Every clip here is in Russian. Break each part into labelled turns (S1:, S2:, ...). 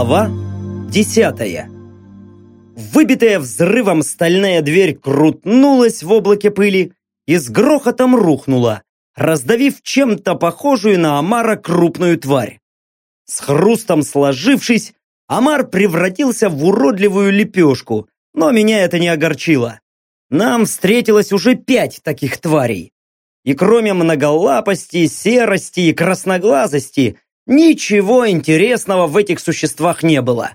S1: Глава десятая Выбитая взрывом стальная дверь крутнулась в облаке пыли и с грохотом рухнула, раздавив чем-то похожую на омара крупную тварь. С хрустом сложившись, омар превратился в уродливую лепешку, но меня это не огорчило. Нам встретилось уже пять таких тварей. И кроме многолапости, серости и красноглазости, Ничего интересного в этих существах не было.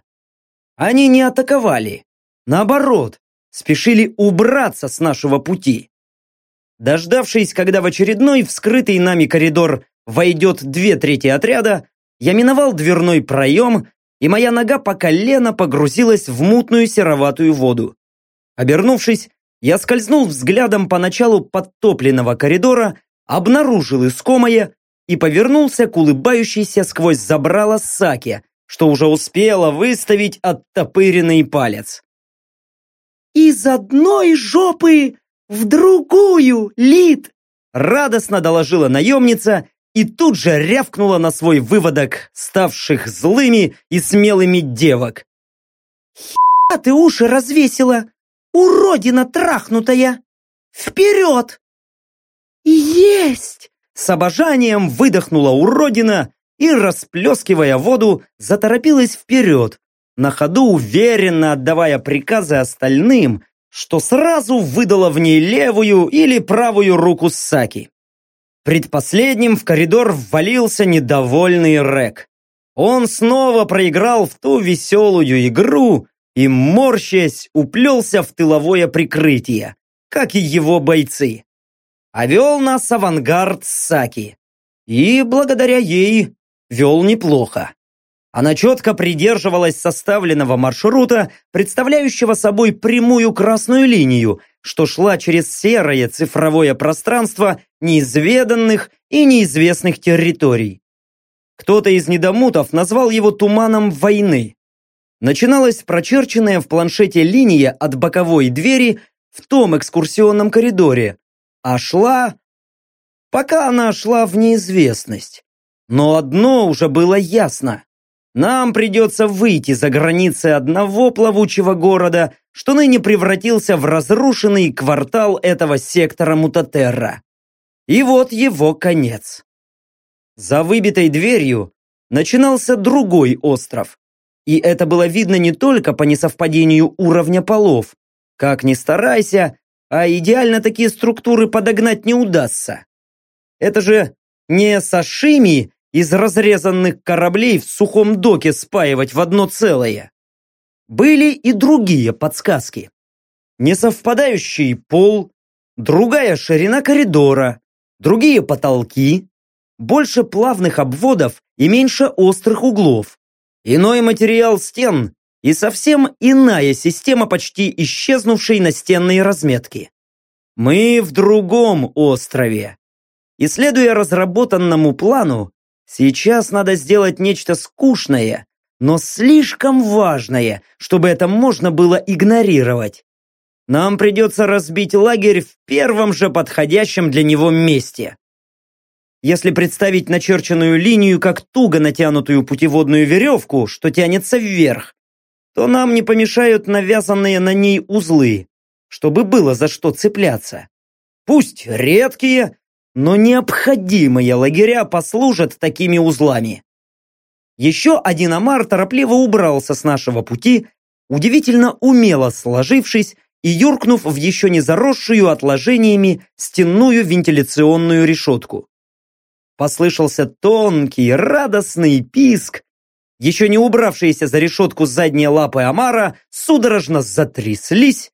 S1: Они не атаковали. Наоборот, спешили убраться с нашего пути. Дождавшись, когда в очередной вскрытый нами коридор войдет две трети отряда, я миновал дверной проем, и моя нога по колено погрузилась в мутную сероватую воду. Обернувшись, я скользнул взглядом по началу подтопленного коридора, обнаружил искомое и повернулся к улыбающейся сквозь забрало Саке, что уже успела выставить оттопыренный палец.
S2: «Из одной жопы в другую, Лид!»
S1: радостно доложила наемница и тут же рявкнула на свой выводок, ставших злыми и смелыми девок.
S2: «Хера ты уши развесила! Уродина трахнутая! Вперед!» «Есть!»
S1: С обожанием выдохнула уродина и, расплескивая воду, заторопилась вперед, на ходу уверенно отдавая приказы остальным, что сразу выдала в ней левую или правую руку Саки. Предпоследним в коридор ввалился недовольный Рек. Он снова проиграл в ту веселую игру и, морщась, уплелся в тыловое прикрытие, как и его бойцы а вел нас авангард Саки. И благодаря ей вел неплохо. Она четко придерживалась составленного маршрута, представляющего собой прямую красную линию, что шла через серое цифровое пространство неизведанных и неизвестных территорий. Кто-то из недомутов назвал его туманом войны. Начиналась прочерченная в планшете линия от боковой двери в том экскурсионном коридоре, а шла... Пока она шла в неизвестность. Но одно уже было ясно. Нам придется выйти за границы одного плавучего города, что ныне превратился в разрушенный квартал этого сектора Мутатерра. И вот его конец. За выбитой дверью начинался другой остров. И это было видно не только по несовпадению уровня полов. Как ни старайся, а идеально такие структуры подогнать не удастся. Это же не сашими из разрезанных кораблей в сухом доке спаивать в одно целое. Были и другие подсказки. Несовпадающий пол, другая ширина коридора, другие потолки, больше плавных обводов и меньше острых углов, иной материал стен и совсем иная система почти исчезнувшей настенной разметки. Мы в другом острове. И следуя разработанному плану, сейчас надо сделать нечто скучное, но слишком важное, чтобы это можно было игнорировать. Нам придется разбить лагерь в первом же подходящем для него месте. Если представить начерченную линию как туго натянутую путеводную веревку, что тянется вверх, то нам не помешают навязанные на ней узлы, чтобы было за что цепляться. Пусть редкие, но необходимые лагеря послужат такими узлами. Еще один омар торопливо убрался с нашего пути, удивительно умело сложившись и юркнув в еще не заросшую отложениями стенную вентиляционную решетку. Послышался тонкий, радостный писк, еще не убравшиеся за решетку задние лапы Амара судорожно затряслись,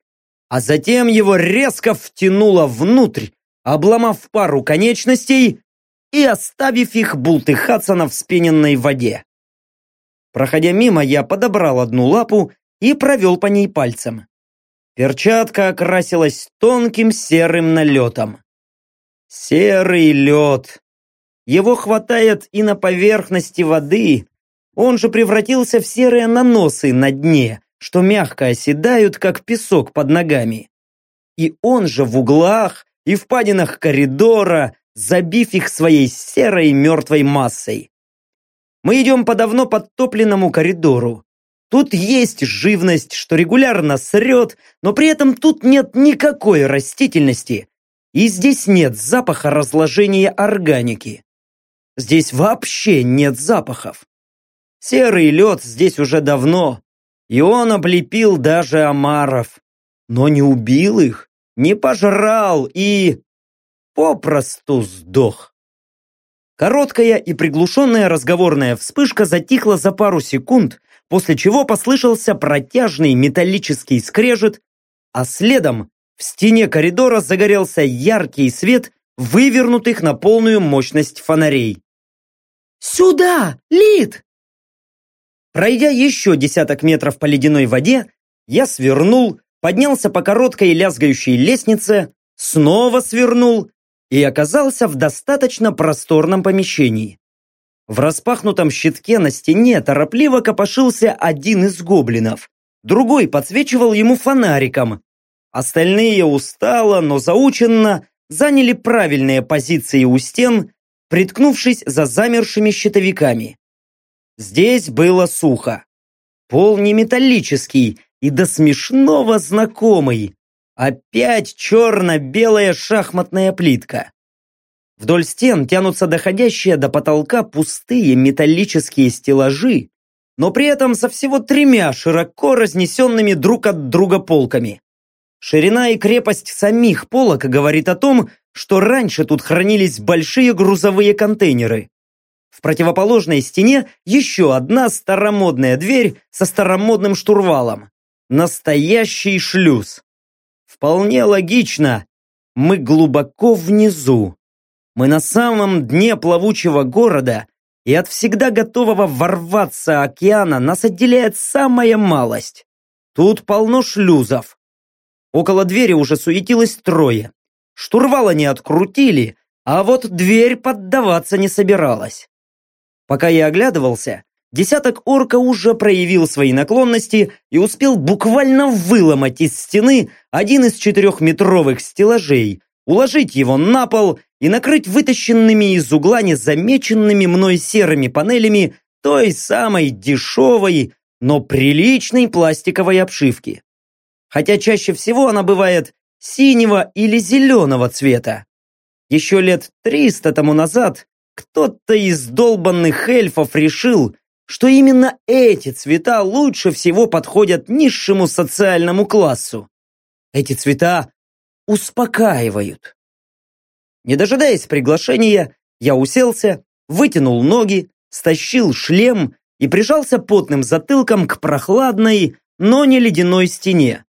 S1: а затем его резко втянуло внутрь, обломав пару конечностей и оставив их бултыхаться на вспененной воде. Проходя мимо, я подобрал одну лапу и провел по ней пальцем. Перчатка окрасилась тонким серым налетом. Серый лед. Его хватает и на поверхности воды, он же превратился в серые наносы на дне, что мягко оседают, как песок под ногами. И он же в углах и впадинах коридора, забив их своей серой мертвой массой. Мы идем по давно подтопленному коридору. Тут есть живность, что регулярно срет, но при этом тут нет никакой растительности. И здесь нет запаха разложения органики. Здесь вообще нет запахов. Серый лед здесь уже давно, и он облепил даже омаров. Но не убил их, не пожрал и... попросту сдох. Короткая и приглушенная разговорная вспышка затихла за пару секунд, после чего послышался протяжный металлический скрежет, а следом в стене коридора загорелся яркий свет вывернутых на полную мощность фонарей.
S2: «Сюда, Лид!»
S1: Пройдя еще десяток метров по ледяной воде, я свернул, поднялся по короткой лязгающей лестнице, снова свернул и оказался в достаточно просторном помещении. В распахнутом щитке на стене торопливо копошился один из гоблинов. Другой подсвечивал ему фонариком. Остальные устало, но заученно заняли правильные позиции у стен, приткнувшись за замершими щитовиками. Здесь было сухо. Пол не металлический и до смешного знакомый. Опять черно-белая шахматная плитка. Вдоль стен тянутся доходящие до потолка пустые металлические стеллажи, но при этом со всего тремя широко разнесенными друг от друга полками. Ширина и крепость самих полок говорит о том, что раньше тут хранились большие грузовые контейнеры. В противоположной стене еще одна старомодная дверь со старомодным штурвалом. Настоящий шлюз. Вполне логично. Мы глубоко внизу. Мы на самом дне плавучего города, и от всегда готового ворваться океана нас отделяет самая малость. Тут полно шлюзов. Около двери уже суетилось трое. Штурвала не открутили, а вот дверь поддаваться не собиралась. Пока я оглядывался, десяток орка уже проявил свои наклонности и успел буквально выломать из стены один из четырехметровых стеллажей, уложить его на пол и накрыть вытащенными из угла незамеченными мной серыми панелями той самой дешевой, но приличной пластиковой обшивки. Хотя чаще всего она бывает синего или зеленого цвета. Еще лет триста тому назад кто-то из долбанных эльфов решил, что именно эти цвета лучше всего подходят низшему социальному классу. Эти цвета успокаивают. Не дожидаясь приглашения, я уселся, вытянул ноги, стащил шлем и прижался потным затылком к прохладной, но не ледяной стене.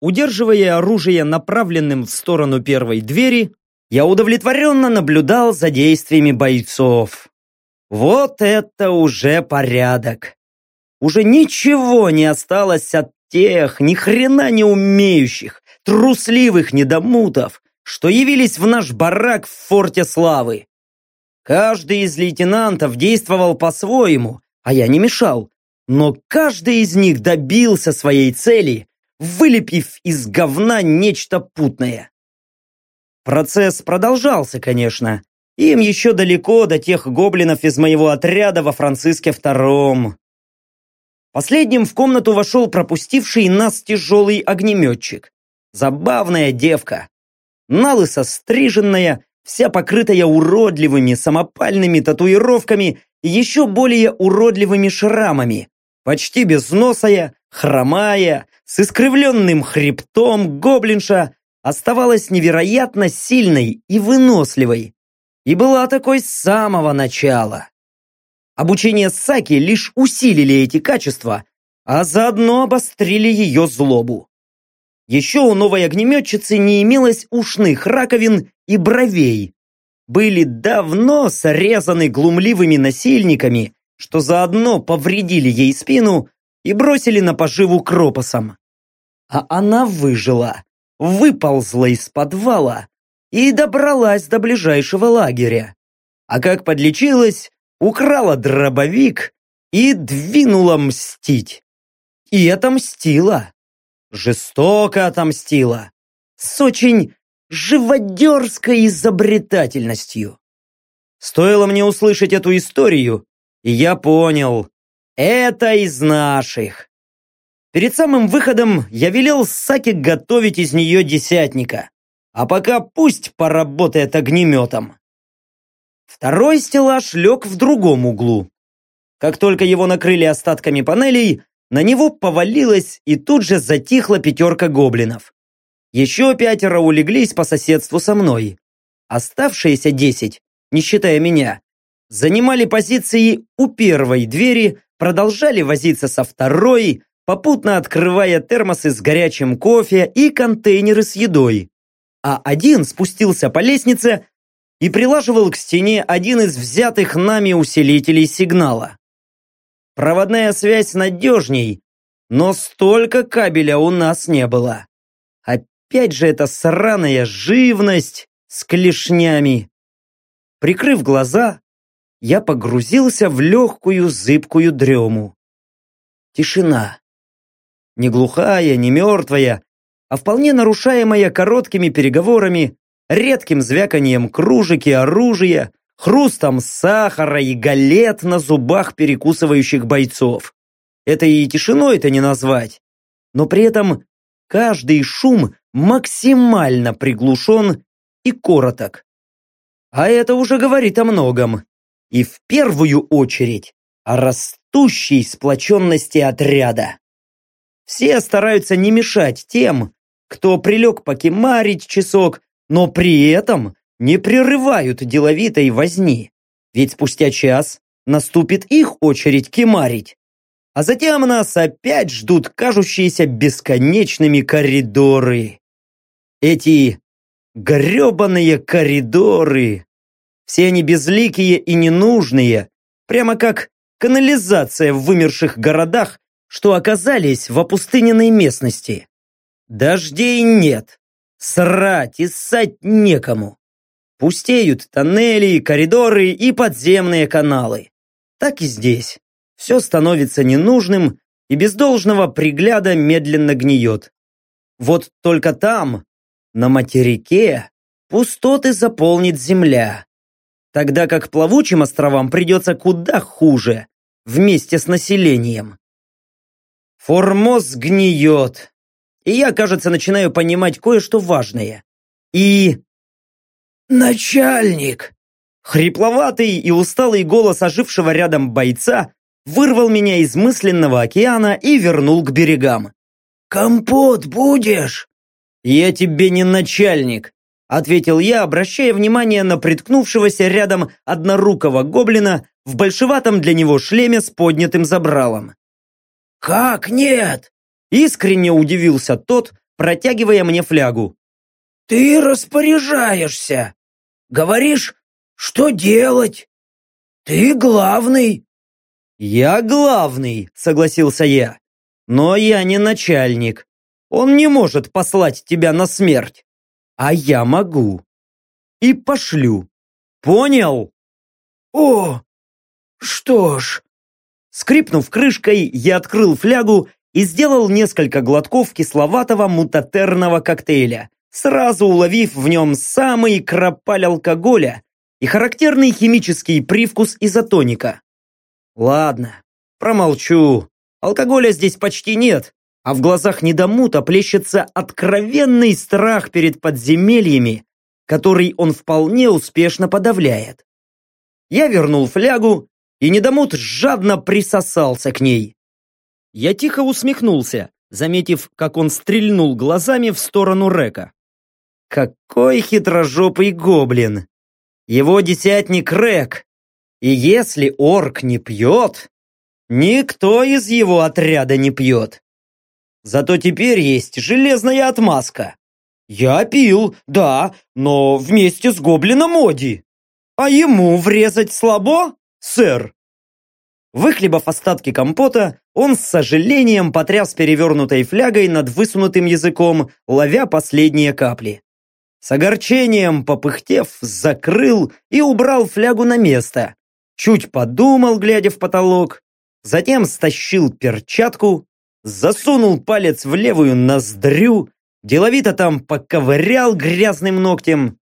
S1: Удерживая оружие направленным в сторону первой двери, я удовлетворенно наблюдал за действиями бойцов. Вот это уже порядок. Уже ничего не осталось от тех ни хрена не умеющих, трусливых недомутов, что явились в наш барак в форте славы. Каждый из лейтенантов действовал по-своему, а я не мешал, но каждый из них добился своей цели, вылепив из говна нечто путное. Процесс продолжался, конечно. Им еще далеко до тех гоблинов из моего отряда во Франциске втором. Последним в комнату вошел пропустивший нас тяжелый огнеметчик. Забавная девка. Налысо стриженная, вся покрытая уродливыми самопальными татуировками и еще более уродливыми шрамами. Почти безносая, хромая, с искривленным хребтом гоблинша оставалась невероятно сильной и выносливой. И была такой с самого начала. Обучение Саки лишь усилили эти качества, а заодно обострили ее злобу. Еще у новой огнеметчицы не имелось ушных раковин и бровей. Были давно срезаны глумливыми насильниками, что заодно повредили ей спину и бросили на поживу кропосом. А она выжила, выползла из подвала и добралась до ближайшего лагеря. А как подлечилась, украла дробовик и двинула мстить. И отомстила. Жестоко отомстила. С очень живодерской изобретательностью. Стоило мне услышать эту историю, И я понял, это из наших. Перед самым выходом я велел Саке готовить из нее десятника, а пока пусть поработает огнеметом. Второй стеллаж лег в другом углу. Как только его накрыли остатками панелей, на него повалилась и тут же затихла пятерка гоблинов. Еще пятеро улеглись по соседству со мной. Оставшиеся десять, не считая меня, занимали позиции у первой двери, продолжали возиться со второй, попутно открывая термосы с горячим кофе и контейнеры с едой. А один спустился по лестнице и прилаживал к стене один из взятых нами усилителей сигнала. Проводная связь надежней, но столько кабеля у нас не было. Опять же эта сраная живность с клешнями. Прикрыв глаза, я погрузился в легкую зыбкую дрему. Тишина. Не глухая, не мертвая, а вполне нарушаемая короткими переговорами, редким звяканием кружек и оружия, хрустом сахара и галет на зубах перекусывающих бойцов. Это и тишиной-то не назвать. Но при этом каждый шум максимально приглушен и короток. А это уже говорит о многом. И в первую очередь о растущей сплоченности отряда. Все стараются не мешать тем, кто прилег покемарить часок, но при этом не прерывают деловитой возни. Ведь спустя час наступит их очередь кемарить. А затем нас опять ждут кажущиеся бесконечными коридоры. Эти гребаные коридоры. Все они безликие и ненужные, прямо как канализация в вымерших городах, что оказались в опустыненной местности. Дождей нет, срать и ссать некому. Пустеют тоннели, коридоры и подземные каналы. Так и здесь. Все становится ненужным и без должного пригляда медленно гниет. Вот только там, на материке, пустоты заполнит земля. Тогда как плавучим островам придется куда хуже, вместе с населением. Формоз гниет. И я, кажется, начинаю понимать кое-что важное. И «Начальник!» Хрипловатый и усталый голос ожившего рядом бойца вырвал меня из мысленного океана и вернул к берегам. «Компот будешь?» «Я тебе не начальник», — ответил я, обращая внимание на приткнувшегося рядом однорукого гоблина в большеватом для него шлеме с поднятым забралом.
S2: «Как нет?»
S1: — искренне удивился тот, протягивая мне флягу.
S2: «Ты распоряжаешься. Говоришь, что делать? Ты главный.
S1: Я главный, согласился я. Но я не начальник. Он не может послать тебя на смерть. А я могу. И пошлю. Понял?
S2: О, что ж.
S1: Скрипнув крышкой, я открыл флягу и сделал несколько глотков кисловатого мутатерного коктейля, сразу уловив в нем самый кропаль алкоголя и характерный химический привкус изотоника. Ладно, промолчу. Алкоголя здесь почти нет, а в глазах недомута плещется откровенный страх перед подземельями, который он вполне успешно подавляет. Я вернул флягу, и недомут жадно присосался к ней. Я тихо усмехнулся, заметив, как он стрельнул глазами в сторону Река. Какой хитрожопый гоблин! Его десятник Рэк. И если орк не пьет, никто из его отряда не пьет. Зато теперь есть железная отмазка. Я пил, да, но вместе с гоблином Оди. А ему врезать слабо, сэр? Выхлебав остатки компота, он с сожалением потряс перевернутой флягой над высунутым языком, ловя последние капли. С огорчением попыхтев, закрыл и убрал флягу на место. Чуть подумал, глядя в потолок, затем стащил перчатку, засунул палец в левую ноздрю, деловито там поковырял грязным ногтем,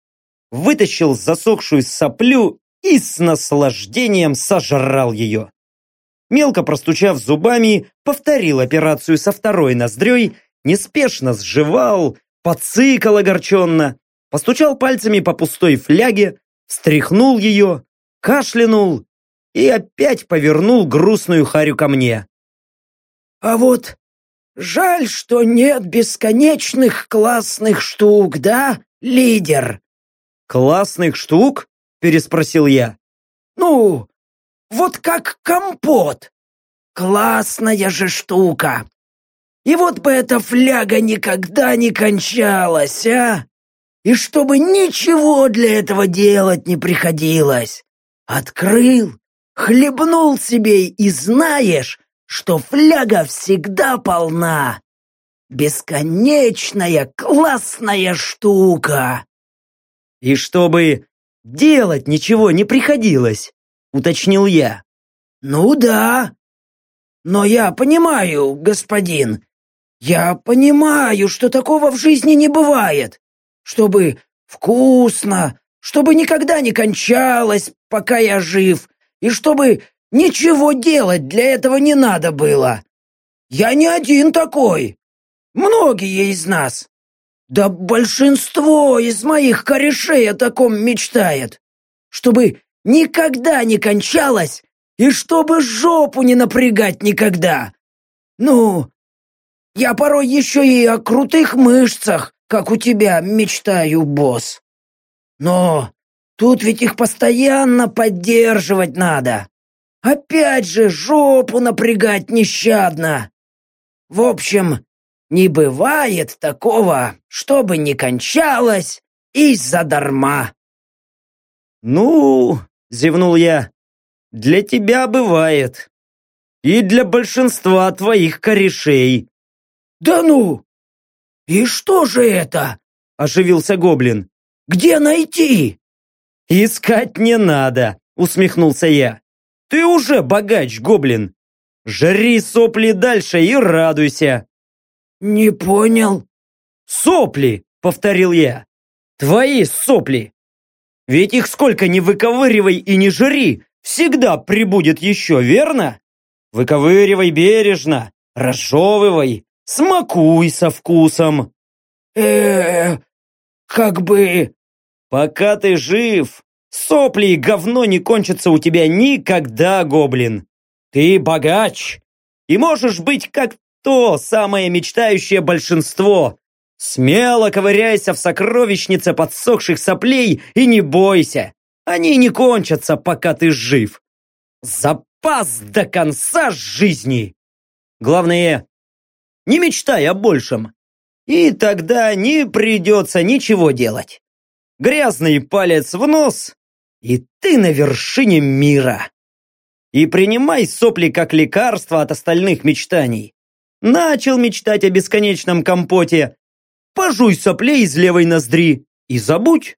S1: вытащил засохшую соплю и с наслаждением сожрал ее. мелко простучав зубами, повторил операцию со второй ноздрёй, неспешно сживал, подсыкал огорченно, постучал пальцами по пустой фляге, встряхнул ее, кашлянул и опять повернул грустную харю ко мне.
S2: «А вот жаль, что нет бесконечных классных штук, да, лидер?»
S1: «Классных штук?» – переспросил я.
S2: «Ну, вот как компот. Классная же штука. И вот бы эта фляга никогда не кончалась, а? И чтобы ничего для этого делать не приходилось. Открыл, хлебнул себе и знаешь, что фляга всегда полна. Бесконечная классная штука.
S1: И чтобы делать ничего не приходилось, уточнил я.
S2: Ну да. Но я понимаю, господин, я понимаю, что такого в жизни не бывает. Чтобы вкусно, чтобы никогда не кончалось, пока я жив, и чтобы ничего делать для этого не надо было. Я не один такой. Многие из нас. Да большинство из моих корешей о таком мечтает. Чтобы никогда не кончалось и чтобы жопу не напрягать никогда. Ну, я порой еще и о крутых мышцах, как у тебя, мечтаю, босс. Но тут ведь их постоянно поддерживать надо. Опять же, жопу напрягать нещадно. В общем, не бывает такого, чтобы не кончалось из-за дарма.
S1: «Ну, — зевнул я, — для тебя бывает. И для большинства твоих корешей.
S2: «Да ну! И что же это?» – оживился гоблин. «Где найти?»
S1: «Искать не надо», – усмехнулся я. «Ты уже богач, гоблин. Жри сопли дальше и радуйся».
S2: «Не понял».
S1: «Сопли», – повторил я. «Твои сопли. Ведь их сколько ни выковыривай и не жри, всегда прибудет еще, верно? Выковыривай бережно, разжевывай, Смакуй со вкусом.
S2: э как бы...
S1: Пока ты жив, сопли и говно не кончатся у тебя никогда, гоблин. Ты богач и можешь быть как то самое мечтающее большинство. Смело ковыряйся в сокровищнице подсохших соплей и не бойся. Они не кончатся, пока ты жив. Запас до конца жизни. Главное, не мечтай о большем. И тогда не придется ничего делать. Грязный палец в нос, и ты на вершине мира. И принимай сопли как лекарство от остальных мечтаний. Начал мечтать о бесконечном компоте. Пожуй соплей из левой ноздри и забудь.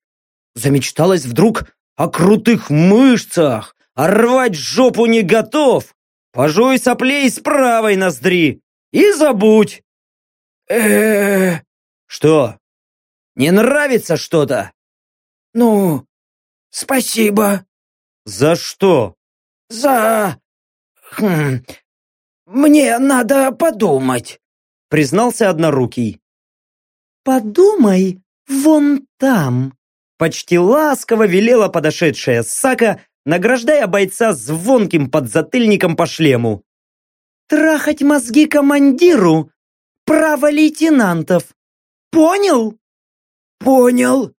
S1: Замечталась вдруг о крутых мышцах, а рвать жопу не готов. Пожуй соплей с правой ноздри и забудь.
S2: э
S1: Что? Не нравится что-то?
S2: Ну, спасибо.
S1: За что?
S2: За... Хм... Мне надо подумать,
S1: признался однорукий. Подумай вон там. Почти ласково велела подошедшая Сака, награждая бойца звонким подзатыльником по шлему. Трахать мозги командиру – право лейтенантов. Понял?
S2: Понял.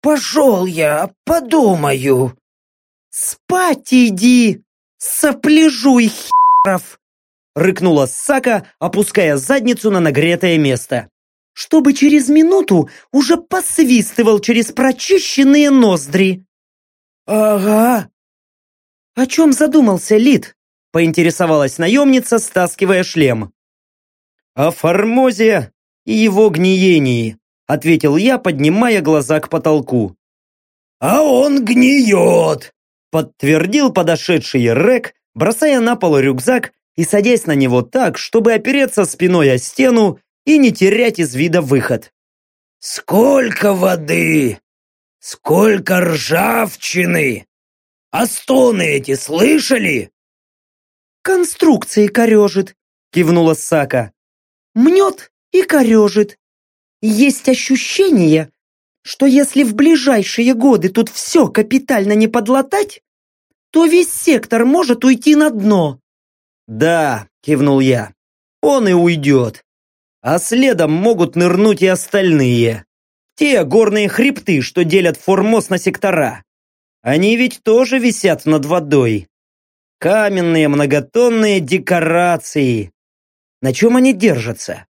S2: Пошел я, подумаю.
S1: Спать иди, сопляжуй, херов! Рыкнула Сака, опуская задницу на нагретое место. Чтобы через минуту уже посвистывал через прочищенные ноздри.
S2: Ага.
S1: О чем задумался Лид? поинтересовалась наемница, стаскивая шлем. «О Формозе и его гниении», ответил я, поднимая глаза к потолку.
S2: «А он гниет!»
S1: подтвердил подошедший Рек, бросая на пол рюкзак и садясь на него так, чтобы опереться спиной о стену и не терять из вида выход.
S2: «Сколько воды! Сколько ржавчины! А стоны эти слышали?
S1: конструкции корежит, кивнула Сака. Мнет и корежит. Есть ощущение, что если в ближайшие годы тут все капитально не подлатать, то весь сектор может уйти на дно. Да, кивнул я, он и уйдет. А следом могут нырнуть и остальные. Те горные хребты, что делят Формоз на сектора. Они ведь тоже висят над водой. Каменные многотонные декорации. На чем они держатся?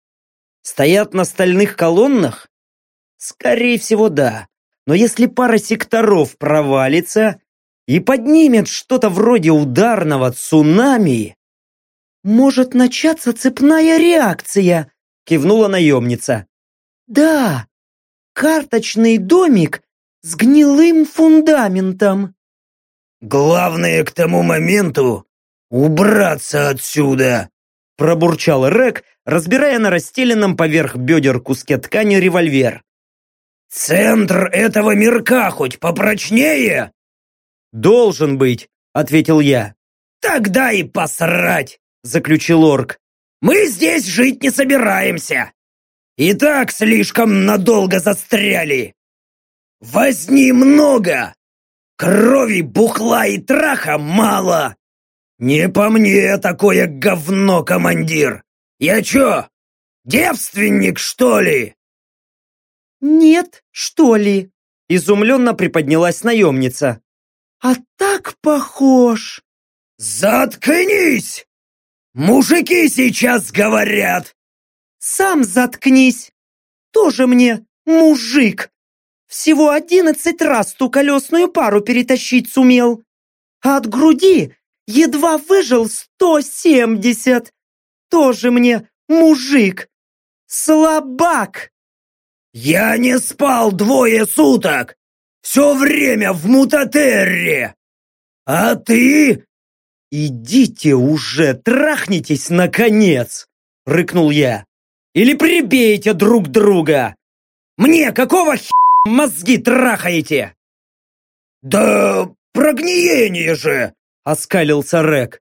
S1: Стоят на стальных колоннах? Скорее всего, да. Но если пара секторов провалится и поднимет что-то вроде ударного цунами, может начаться цепная реакция, кивнула наемница. Да, карточный домик с гнилым фундаментом.
S2: Главное к тому моменту убраться отсюда, пробурчал Рек, разбирая на расстеленном поверх бедер куске ткани револьвер. «Центр этого мирка хоть попрочнее?»
S1: «Должен быть», — ответил я.
S2: «Тогда и посрать», — заключил орк. «Мы здесь жить не собираемся. И так слишком надолго застряли. Возни много, крови, бухла и траха мало. Не по мне такое говно, командир. Я чё, девственник, что ли?»
S1: «Нет, что ли?» – изумленно приподнялась наемница. «А так похож!»
S2: «Заткнись! Мужики сейчас говорят!»
S1: «Сам заткнись! Тоже мне мужик! Всего одиннадцать раз ту колесную пару перетащить сумел, а от груди едва выжил сто семьдесят! Тоже мне мужик! Слабак!»
S2: «Я не спал двое суток! Все время в мутатерре! А ты...»
S1: «Идите уже, трахнитесь, наконец!» — рыкнул я. «Или прибейте друг друга! Мне какого х... мозги трахаете?»
S2: «Да прогниение же!» — оскалился Рек.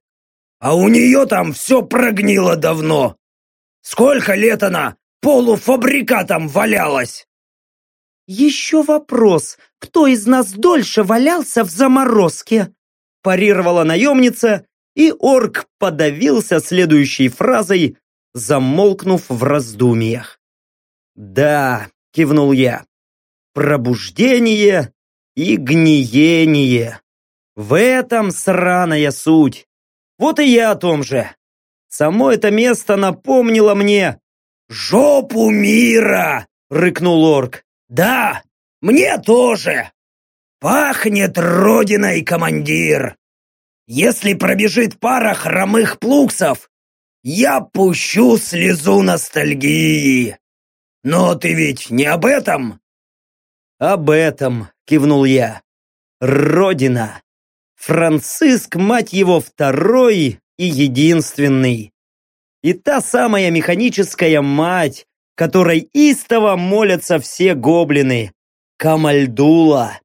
S2: «А у нее там все прогнило давно! Сколько лет она полуфабрикатом валялась!»
S1: «Еще вопрос, кто из нас дольше валялся в заморозке?» Парировала наемница, и орк подавился следующей фразой, замолкнув в раздумьях. «Да», — кивнул я, — «пробуждение и гниение. В этом сраная суть. Вот и я о том же. Само это место напомнило мне
S2: «Жопу мира!» — рыкнул орк. «Да, мне тоже! Пахнет родиной, командир! Если пробежит пара хромых плуксов, я пущу слезу ностальгии! Но ты ведь не об этом?»
S1: «Об этом!» — кивнул я. «Родина! Франциск, мать его, второй и единственный!» и та самая механическая мать, которой истово молятся все гоблины, Камальдула.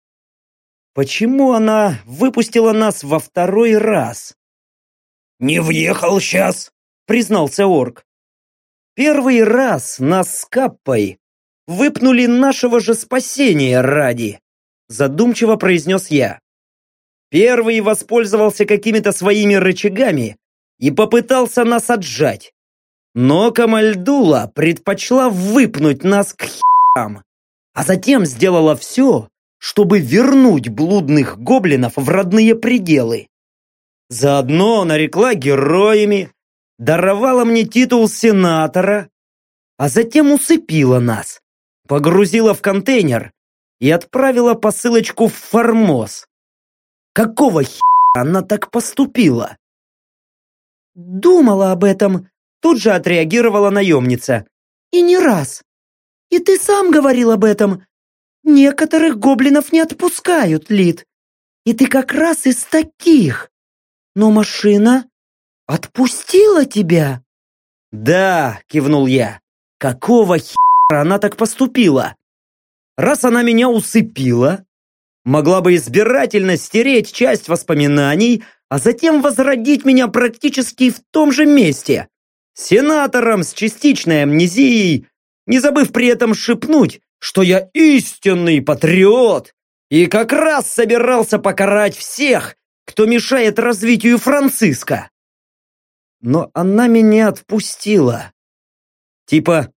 S1: Почему она выпустила нас во второй раз?
S2: «Не въехал сейчас», — признался орк.
S1: «Первый раз нас с Каппой выпнули нашего же спасения ради», задумчиво произнес я. Первый воспользовался какими-то своими рычагами, и попытался нас отжать. Но Камальдула предпочла выпнуть нас к херам, а затем сделала все, чтобы вернуть блудных гоблинов в родные пределы. Заодно нарекла героями, даровала мне титул сенатора, а затем усыпила нас, погрузила в контейнер и отправила посылочку в Формоз. Какого хера она так поступила? «Думала об этом», тут же отреагировала наемница. «И не раз. И ты сам говорил об этом. Некоторых гоблинов не отпускают, Лид. И ты как раз из таких. Но машина отпустила тебя». «Да», — кивнул я. «Какого хера она так поступила? Раз она меня усыпила, могла бы избирательно стереть часть воспоминаний, а затем возродить меня практически в том же месте. Сенатором с частичной амнезией, не забыв при этом шепнуть, что я истинный патриот и как раз собирался покарать всех, кто мешает развитию Франциска. Но она меня отпустила. Типа,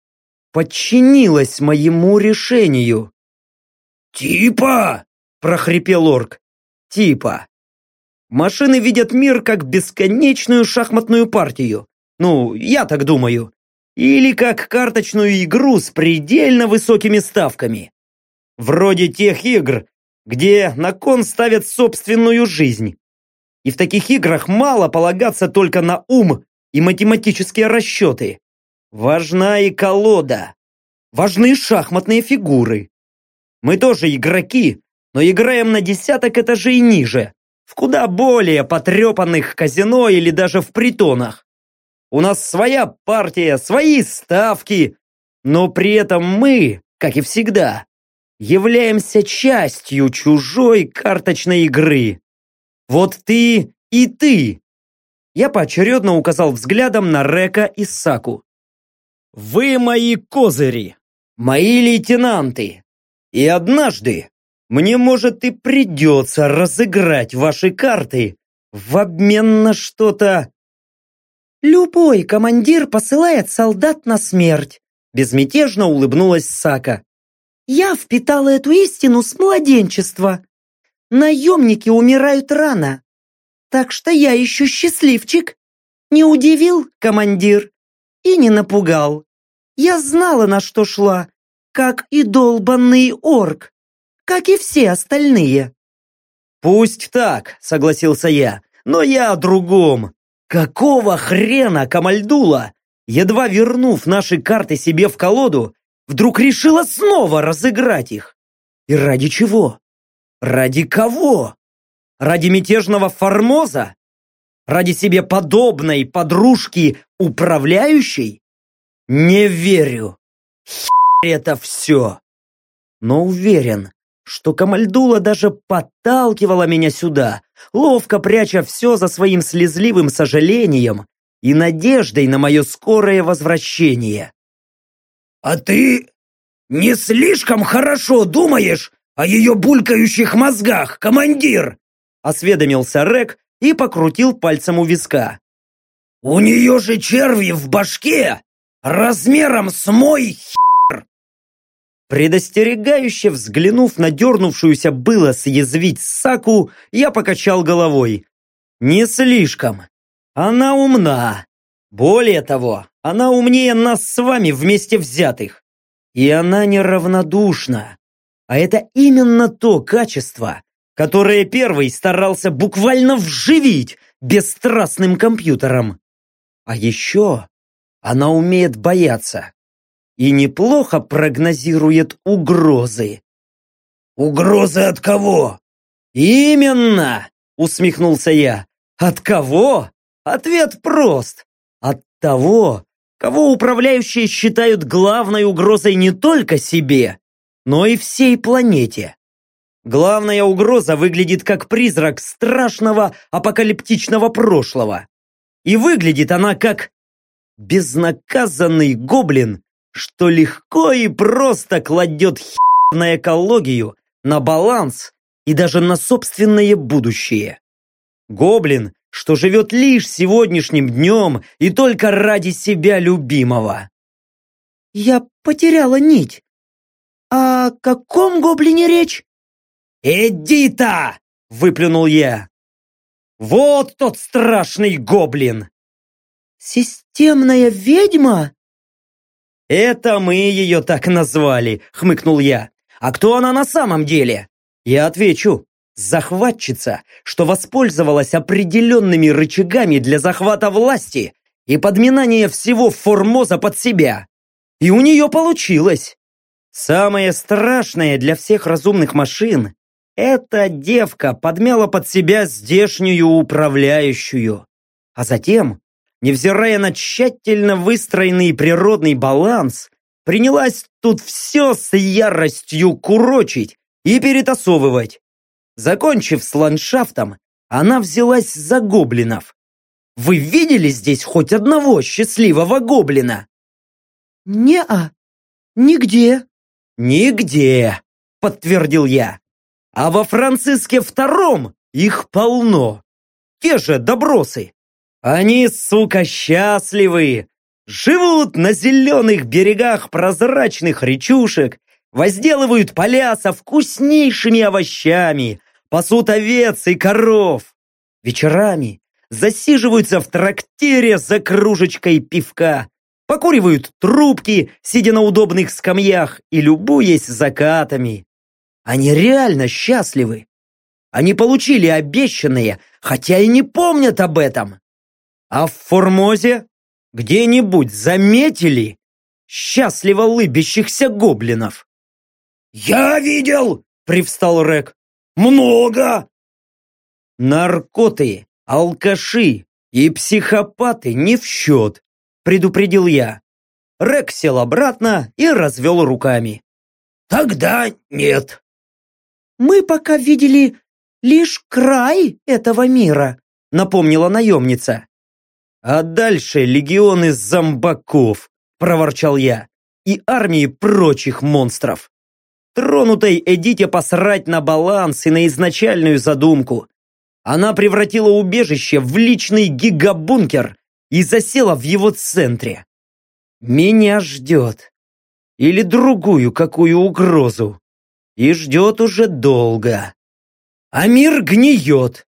S1: подчинилась моему решению.
S2: «Типа?»
S1: – прохрипел орк. «Типа. Машины видят мир как бесконечную шахматную партию. Ну, я так думаю. Или как карточную игру с предельно высокими ставками. Вроде тех игр, где на кон ставят собственную жизнь. И в таких играх мало полагаться только на ум и математические расчеты. Важна и колода. Важны шахматные фигуры. Мы тоже игроки, но играем на десяток этажей ниже, в куда более потрепанных казино или даже в притонах. У нас своя партия, свои ставки, но при этом мы, как и всегда, являемся частью чужой карточной игры. Вот ты и ты. Я поочередно указал взглядом на Река и Саку. Вы мои козыри, мои лейтенанты. И однажды мне, может, и придется разыграть ваши карты в обмен на что-то
S3: «Любой командир посылает солдат на смерть», безмятежно улыбнулась Сака. «Я впитала эту истину с младенчества. Наемники умирают рано. Так что я еще счастливчик. Не удивил, командир, и не напугал. Я знала, на что шла, как и долбанный орк, как и все остальные».
S1: «Пусть так», — согласился я, — «но я о другом. Какого хрена Камальдула, едва вернув наши карты себе в колоду, вдруг решила снова разыграть их? И ради чего? Ради кого? Ради мятежного Формоза? Ради себе подобной подружки управляющей? Не верю. Хер это все. Но уверен, что Камальдула даже подталкивала меня сюда, ловко пряча все за своим слезливым сожалением и надеждой на мое скорое возвращение.
S2: «А ты не слишком хорошо думаешь о ее булькающих мозгах, командир?»
S1: осведомился Рек и покрутил пальцем у виска.
S2: «У нее же черви в башке размером с мой
S1: Предостерегающе взглянув на дернувшуюся было съязвить Саку, я покачал головой. Не слишком. Она умна. Более того, она умнее нас с вами вместе взятых. И она неравнодушна. А это именно то качество, которое первый старался буквально вживить бесстрастным компьютером. А еще она умеет бояться и неплохо прогнозирует угрозы.
S2: «Угрозы от кого?»
S1: «Именно!» — усмехнулся я. «От кого?» Ответ прост. От того, кого управляющие считают главной угрозой не только себе, но и всей планете. Главная угроза выглядит как призрак страшного апокалиптичного прошлого. И выглядит она как безнаказанный гоблин что легко и просто кладет хер на экологию, на баланс и даже на собственное будущее. Гоблин, что живет лишь сегодняшним днем и только ради себя любимого.
S3: «Я потеряла нить. О каком гоблине речь?»
S1: «Эдита!» — выплюнул я. «Вот тот страшный гоблин!»
S3: «Системная ведьма?»
S1: «Это мы ее так назвали», — хмыкнул я. «А кто она на самом деле?» Я отвечу. Захватчица, что воспользовалась определенными рычагами для захвата власти и подминания всего Формоза под себя. И у нее получилось. Самое страшное для всех разумных машин — эта девка подмяла под себя здешнюю управляющую. А затем невзирая на тщательно выстроенный природный баланс, принялась тут все с яростью курочить и перетасовывать. Закончив с ландшафтом, она взялась за гоблинов. Вы видели здесь хоть одного счастливого гоблина?
S3: Не-а, нигде.
S1: Нигде, подтвердил я. А во Франциске втором их полно. Те же добросы. Они, сука, счастливы. Живут на зеленых берегах прозрачных речушек, возделывают поля со вкуснейшими овощами, пасут овец и коров. Вечерами засиживаются в трактире за кружечкой пивка, покуривают трубки, сидя на удобных скамьях и любуясь закатами. Они реально счастливы. Они получили обещанное, хотя и не помнят об этом. А в Формозе где-нибудь заметили счастливо лыбящихся гоблинов?
S2: «Я видел!» — привстал Рек. «Много!»
S1: Наркоты, алкаши и психопаты не в счет, предупредил я. Рек сел обратно и развел руками.
S2: «Тогда нет».
S3: «Мы пока видели лишь край этого мира», напомнила наемница.
S1: «А дальше легионы зомбаков», проворчал я, и армии прочих монстров. Тронутой Эдите посрать на баланс и на изначальную задумку. Она превратила убежище в личный гигабункер и засела в его центре. Меня ждет. Или другую какую угрозу. И ждет уже долго. А мир гниет.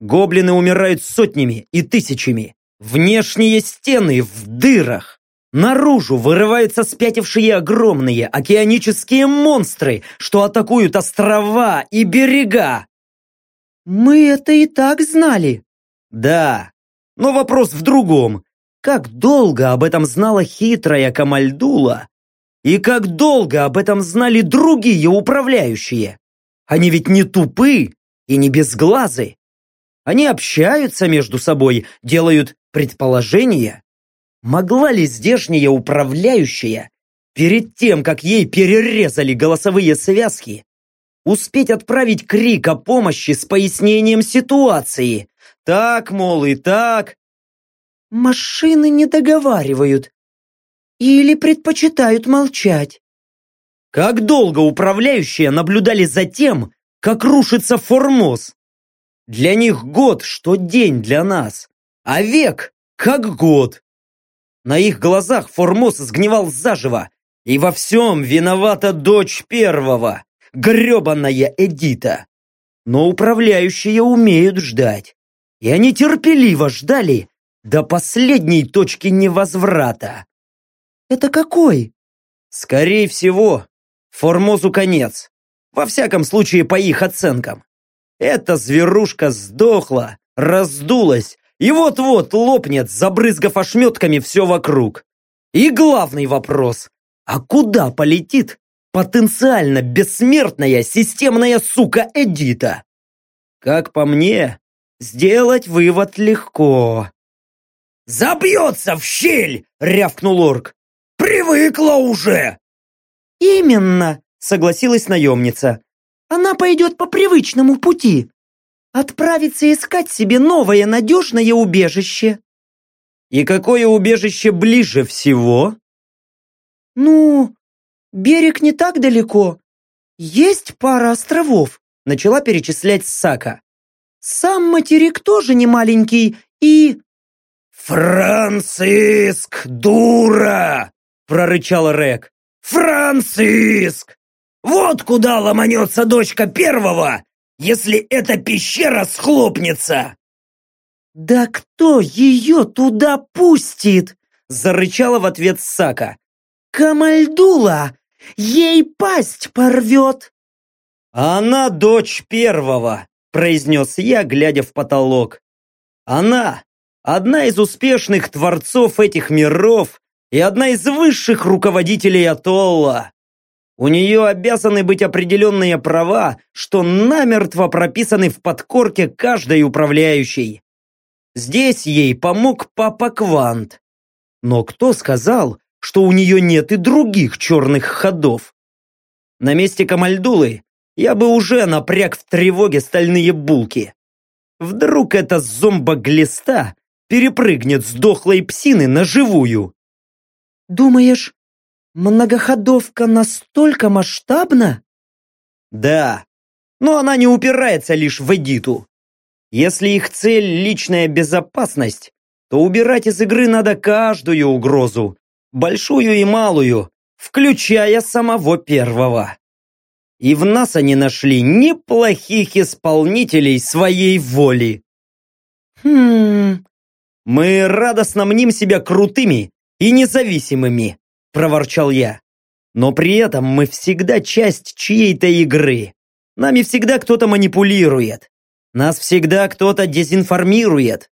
S1: Гоблины умирают сотнями и тысячами. Внешние стены в дырах. Наружу вырываются спятившие огромные океанические монстры, что атакуют острова и берега.
S3: Мы это и так знали.
S1: Да, но вопрос в другом. Как долго об этом знала хитрая Камальдула? И как долго об этом знали другие управляющие? Они ведь не тупы и не безглазы. Они общаются между собой, делают предположения. Могла ли здешняя управляющая, перед тем, как ей перерезали голосовые связки, успеть отправить крик о помощи с пояснением ситуации? Так, мол, и так.
S3: Машины не договаривают. Или предпочитают молчать.
S1: Как долго управляющие наблюдали за тем, как рушится Формоз? Для них год, что день для нас, а век, как год. На их глазах Формоз сгнивал заживо, и во всем виновата дочь первого, гребаная Эдита. Но управляющие умеют ждать, и они терпеливо ждали до последней точки невозврата.
S3: Это какой?
S1: Скорее всего, Формозу конец. Во всяком случае, по их оценкам. Эта зверушка сдохла, раздулась и вот-вот лопнет, забрызгав ошметками все вокруг. И главный вопрос, а куда полетит потенциально бессмертная системная сука Эдита? Как по мне, сделать вывод легко.
S2: «Забьется в щель!» — рявкнул орк. «Привыкла уже!»
S3: «Именно!» — согласилась наемница. «Она пойдет по привычному пути. Отправиться искать себе новое надежное убежище.
S1: И какое убежище ближе всего?
S3: Ну, берег не так далеко. Есть пара островов, начала перечислять Сака. Сам материк тоже не маленький и...
S2: «Франциск, дура!» — прорычал Рек. «Франциск! Вот куда ломанется дочка первого, если эта пещера схлопнется!»
S3: «Да кто ее туда пустит?»
S1: зарычала в ответ Сака.
S3: «Камальдула! Ей пасть порвет!»
S1: «Она дочь первого!» произнес я, глядя в потолок. «Она одна из успешных творцов этих миров и одна из высших руководителей Атолла. У нее обязаны быть определенные права, что намертво прописаны в подкорке каждой управляющей. Здесь ей помог папа Квант. Но кто сказал, что у нее нет и других черных ходов? На месте Камальдулы я бы уже напряг в тревоге стальные булки. Вдруг эта зомбоглиста перепрыгнет с дохлой псины на живую.
S3: Думаешь, многоходовка настолько масштабна?
S1: Да, но она не упирается лишь в Эдиту. Если их цель – личная безопасность, то убирать из игры надо каждую угрозу, большую и малую, включая самого первого. И в нас они нашли неплохих исполнителей своей воли.
S3: Хм,
S1: «Мы радостно мним себя крутыми и независимыми», – проворчал я. «Но при этом мы всегда часть чьей-то игры. Нами всегда кто-то манипулирует. Нас всегда кто-то дезинформирует.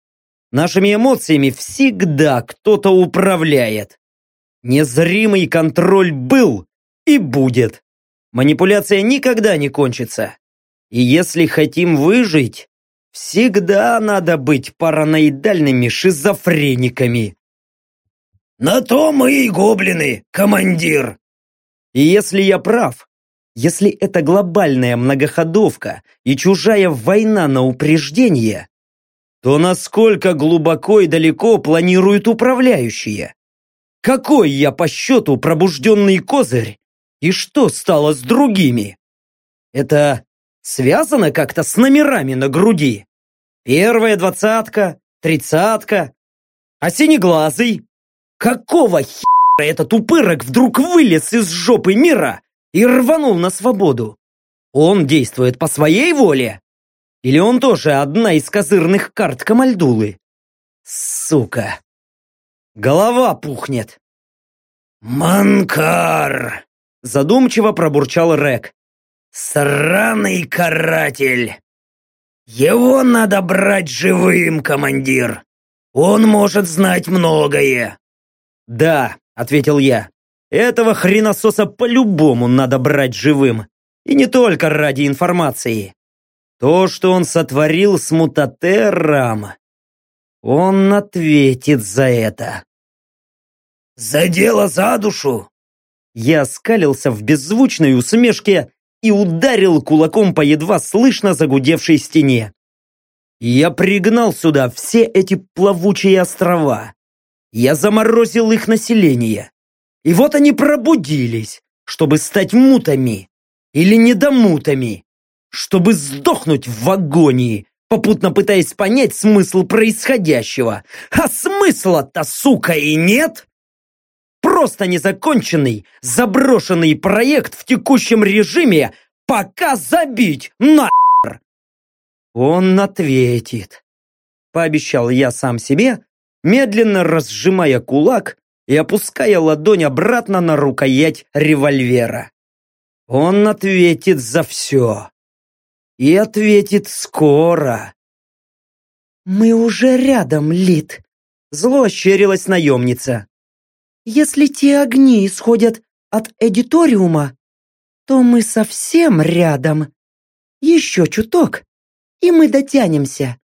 S1: Нашими эмоциями всегда кто-то управляет. Незримый контроль был и будет. Манипуляция никогда не кончится. И если хотим выжить, всегда надо быть параноидальными шизофрениками.
S2: На то мы и гоблины, командир.
S1: И если я прав, если это глобальная многоходовка и чужая война на упреждение, то насколько глубоко и далеко планируют управляющие? Какой я по счету пробужденный козырь? И что стало с другими? Это связано как-то с номерами на груди? Первая двадцатка, тридцатка, а синеглазый? Какого хера этот упырок вдруг вылез из жопы мира и рванул на свободу. Он действует по своей воле? Или он тоже одна из козырных карт Камальдулы? Сука. Голова пухнет.
S2: «Манкар!»
S1: – задумчиво пробурчал Рек.
S2: «Сраный каратель! Его надо брать живым, командир! Он может знать многое!»
S1: «Да», — ответил я, этого хренососа по-любому надо брать живым. И не только ради информации. То, что он сотворил с мутатером, он ответит за это.
S2: «За дело за душу!»
S1: Я скалился в беззвучной усмешке и ударил кулаком по едва слышно загудевшей стене. Я пригнал сюда все эти плавучие острова. Я заморозил их население. И вот они пробудились, чтобы стать мутами или недомутами, чтобы сдохнуть в агонии, попутно пытаясь понять смысл происходящего. А смысла-то, сука, и нет! Просто незаконченный, заброшенный проект в текущем режиме пока забить нахер! Он ответит, пообещал я сам себе, медленно разжимая кулак и опуская ладонь обратно на рукоять револьвера. Он ответит за все. И ответит скоро.
S3: «Мы уже рядом, Лид», — зло ощерилась наемница. «Если те огни исходят от эдиториума, то мы совсем рядом. Еще чуток, и мы дотянемся.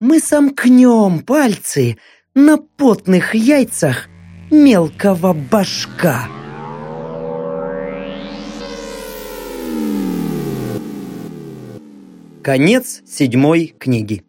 S3: Мы сомкнем пальцы на потных яйцах мелкого башка.
S1: Конец седьмой книги.